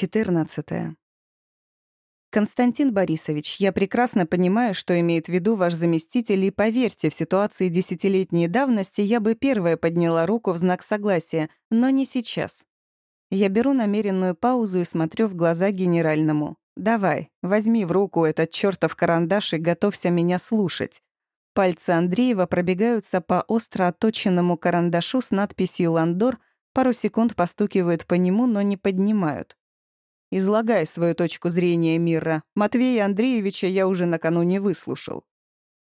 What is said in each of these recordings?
14. Константин Борисович, я прекрасно понимаю, что имеет в виду ваш заместитель, и поверьте, в ситуации десятилетней давности я бы первая подняла руку в знак согласия, но не сейчас. Я беру намеренную паузу и смотрю в глаза генеральному. «Давай, возьми в руку этот чертов карандаш и готовься меня слушать». Пальцы Андреева пробегаются по остро отточенному карандашу с надписью «Ландор», пару секунд постукивают по нему, но не поднимают. Излагай свою точку зрения мира. Матвея Андреевича я уже накануне выслушал.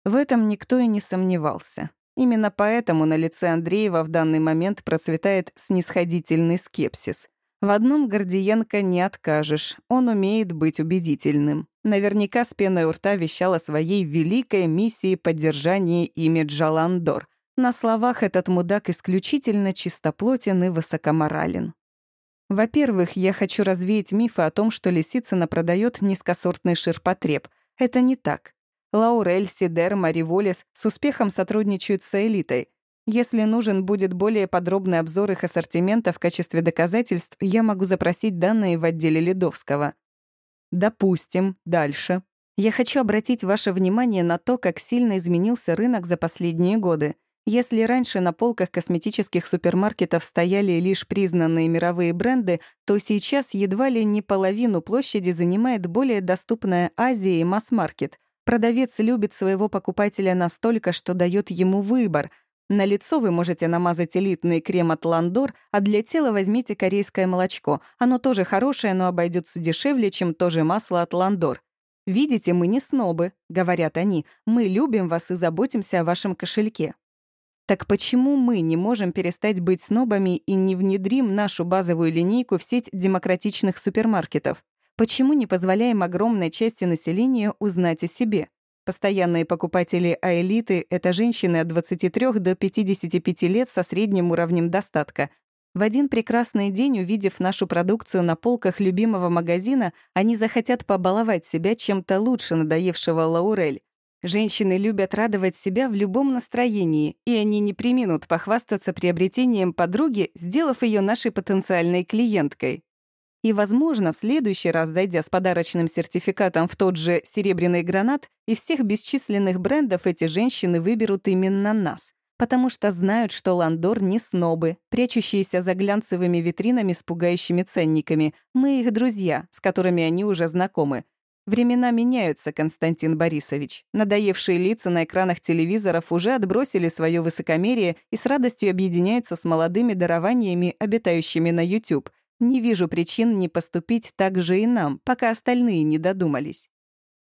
В этом никто и не сомневался. Именно поэтому на лице Андреева в данный момент процветает снисходительный скепсис. В одном Гордиенко не откажешь, он умеет быть убедительным. Наверняка с пеной у рта вещал о своей великой миссии поддержания имиджа Ландор. На словах этот мудак исключительно чистоплотен и высокоморален. Во-первых, я хочу развеять мифы о том, что Лисицына продает низкосортный ширпотреб. Это не так. Лаурель, Сидер, Мари Волес с успехом сотрудничают с элитой. Если нужен будет более подробный обзор их ассортимента в качестве доказательств, я могу запросить данные в отделе Ледовского. Допустим, дальше. Я хочу обратить ваше внимание на то, как сильно изменился рынок за последние годы. Если раньше на полках косметических супермаркетов стояли лишь признанные мировые бренды, то сейчас едва ли не половину площади занимает более доступная Азия и масс-маркет. Продавец любит своего покупателя настолько, что дает ему выбор. На лицо вы можете намазать элитный крем от Ландор, а для тела возьмите корейское молочко. Оно тоже хорошее, но обойдется дешевле, чем то же масло от Ландор. «Видите, мы не снобы», — говорят они. «Мы любим вас и заботимся о вашем кошельке». Так почему мы не можем перестать быть снобами и не внедрим нашу базовую линейку в сеть демократичных супермаркетов? Почему не позволяем огромной части населения узнать о себе? Постоянные покупатели а элиты — это женщины от 23 до 55 лет со средним уровнем достатка. В один прекрасный день, увидев нашу продукцию на полках любимого магазина, они захотят побаловать себя чем-то лучше надоевшего Лаурель. Женщины любят радовать себя в любом настроении, и они не приминут похвастаться приобретением подруги, сделав ее нашей потенциальной клиенткой. И, возможно, в следующий раз, зайдя с подарочным сертификатом в тот же «Серебряный гранат», из всех бесчисленных брендов эти женщины выберут именно нас, потому что знают, что Ландор не снобы, прячущиеся за глянцевыми витринами с пугающими ценниками. Мы их друзья, с которыми они уже знакомы, Времена меняются, Константин Борисович. Надоевшие лица на экранах телевизоров уже отбросили свое высокомерие и с радостью объединяются с молодыми дарованиями, обитающими на YouTube. Не вижу причин не поступить так же и нам, пока остальные не додумались.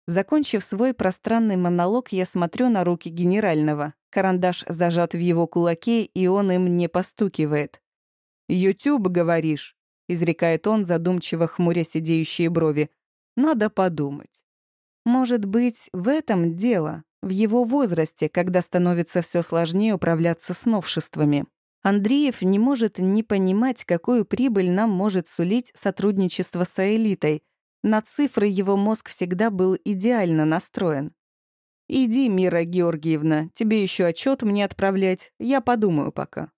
Закончив свой пространный монолог, я смотрю на руки генерального. Карандаш зажат в его кулаке, и он им не постукивает. «Ютуб, говоришь?» — изрекает он, задумчиво хмуря сидеющие брови. Надо подумать. Может быть, в этом дело, в его возрасте, когда становится все сложнее управляться с новшествами. Андреев не может не понимать, какую прибыль нам может сулить сотрудничество с элитой. На цифры его мозг всегда был идеально настроен. «Иди, Мира Георгиевна, тебе еще отчет мне отправлять, я подумаю пока».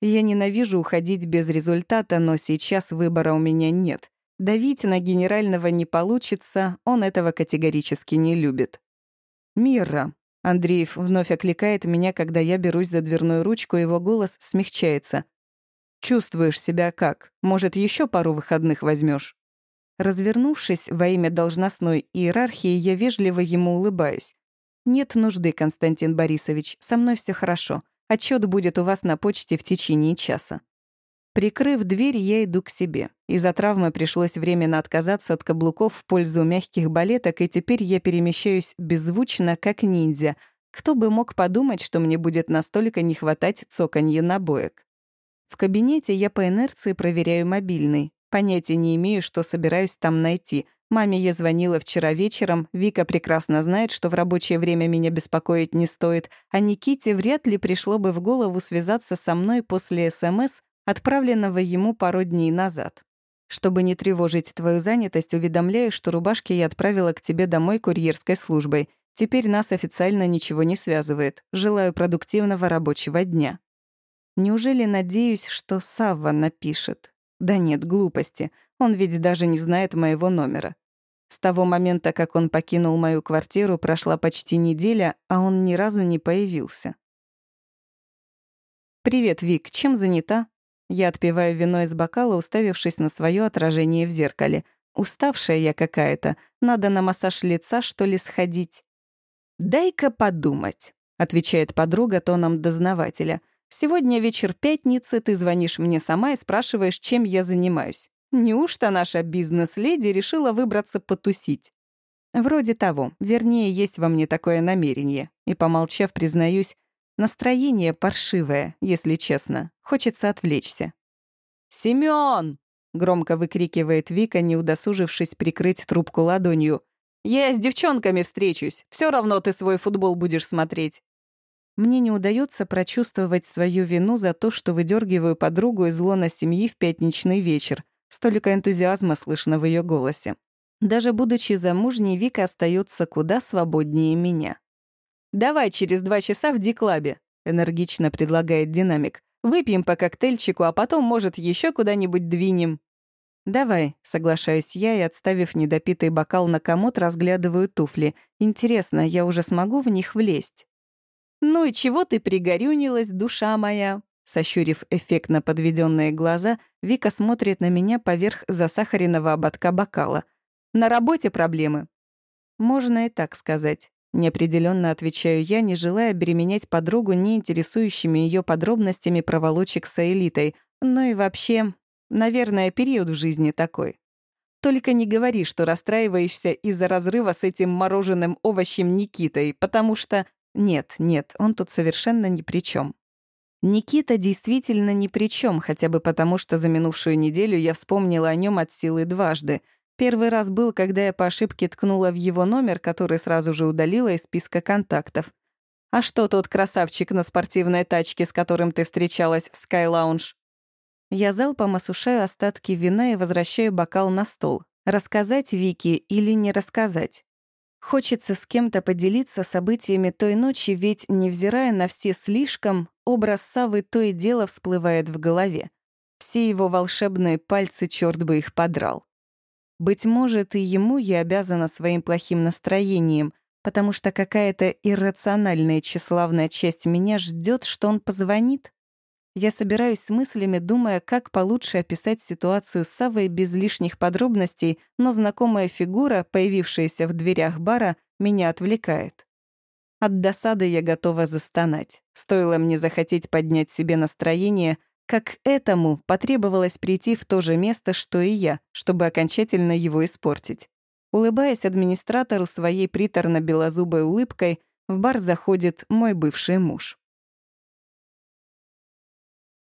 Я ненавижу уходить без результата, но сейчас выбора у меня нет. Давить на генерального не получится, он этого категорически не любит. «Мира», — Андреев вновь окликает меня, когда я берусь за дверную ручку, его голос смягчается. «Чувствуешь себя как? Может, еще пару выходных возьмешь? Развернувшись во имя должностной иерархии, я вежливо ему улыбаюсь. «Нет нужды, Константин Борисович, со мной все хорошо. Отчет будет у вас на почте в течение часа». Прикрыв дверь, я иду к себе. Из-за травмы пришлось временно отказаться от каблуков в пользу мягких балеток, и теперь я перемещаюсь беззвучно, как ниндзя. Кто бы мог подумать, что мне будет настолько не хватать цоканья набоек. В кабинете я по инерции проверяю мобильный. Понятия не имею, что собираюсь там найти. Маме я звонила вчера вечером, Вика прекрасно знает, что в рабочее время меня беспокоить не стоит, а Никите вряд ли пришло бы в голову связаться со мной после СМС, отправленного ему пару дней назад. Чтобы не тревожить твою занятость, уведомляю, что рубашки я отправила к тебе домой курьерской службой. Теперь нас официально ничего не связывает. Желаю продуктивного рабочего дня. Неужели надеюсь, что Савва напишет? Да нет, глупости. Он ведь даже не знает моего номера. С того момента, как он покинул мою квартиру, прошла почти неделя, а он ни разу не появился. «Привет, Вик, чем занята?» Я отпиваю вино из бокала, уставившись на свое отражение в зеркале. Уставшая я какая-то. Надо на массаж лица, что ли, сходить. «Дай-ка подумать», — отвечает подруга тоном дознавателя. «Сегодня вечер пятницы, ты звонишь мне сама и спрашиваешь, чем я занимаюсь. Неужто наша бизнес-леди решила выбраться потусить? Вроде того, вернее, есть во мне такое намерение. И, помолчав, признаюсь, настроение паршивое, если честно. Хочется отвлечься. «Семён!» — громко выкрикивает Вика, не удосужившись прикрыть трубку ладонью. «Я с девчонками встречусь. Все равно ты свой футбол будешь смотреть». Мне не удается прочувствовать свою вину за то, что выдергиваю подругу из лона семьи в пятничный вечер — Столько энтузиазма слышно в ее голосе. Даже будучи замужней, Вика остается куда свободнее меня. «Давай через два часа в Ди-клабе», — энергично предлагает динамик. «Выпьем по коктейльчику, а потом, может, еще куда-нибудь двинем». «Давай», — соглашаюсь я и, отставив недопитый бокал на комод, разглядываю туфли. «Интересно, я уже смогу в них влезть?» «Ну и чего ты пригорюнилась, душа моя?» Сощурив эффектно подведенные глаза, Вика смотрит на меня поверх засахаренного ободка бокала. «На работе проблемы?» «Можно и так сказать». Неопределенно отвечаю я, не желая обременять подругу не интересующими ее подробностями проволочек с элитой. Ну и вообще, наверное, период в жизни такой. Только не говори, что расстраиваешься из-за разрыва с этим мороженым овощем Никитой, потому что... Нет, нет, он тут совершенно ни при чем. Никита действительно ни при чем, хотя бы потому, что за минувшую неделю я вспомнила о нем от силы дважды. Первый раз был, когда я по ошибке ткнула в его номер, который сразу же удалила из списка контактов. «А что тот красавчик на спортивной тачке, с которым ты встречалась в Lounge?» Я залпом осушаю остатки вина и возвращаю бокал на стол. Рассказать Вике или не рассказать? Хочется с кем-то поделиться событиями той ночи, ведь, невзирая на все слишком, образ Савы то и дело всплывает в голове. Все его волшебные пальцы, черт бы их подрал. Быть может, и ему я обязана своим плохим настроением, потому что какая-то иррациональная тщеславная часть меня ждет, что он позвонит. Я собираюсь с мыслями, думая, как получше описать ситуацию с Савой без лишних подробностей, но знакомая фигура, появившаяся в дверях бара, меня отвлекает. От досады я готова застонать. Стоило мне захотеть поднять себе настроение, как этому потребовалось прийти в то же место, что и я, чтобы окончательно его испортить. Улыбаясь администратору своей приторно-белозубой улыбкой, в бар заходит мой бывший муж.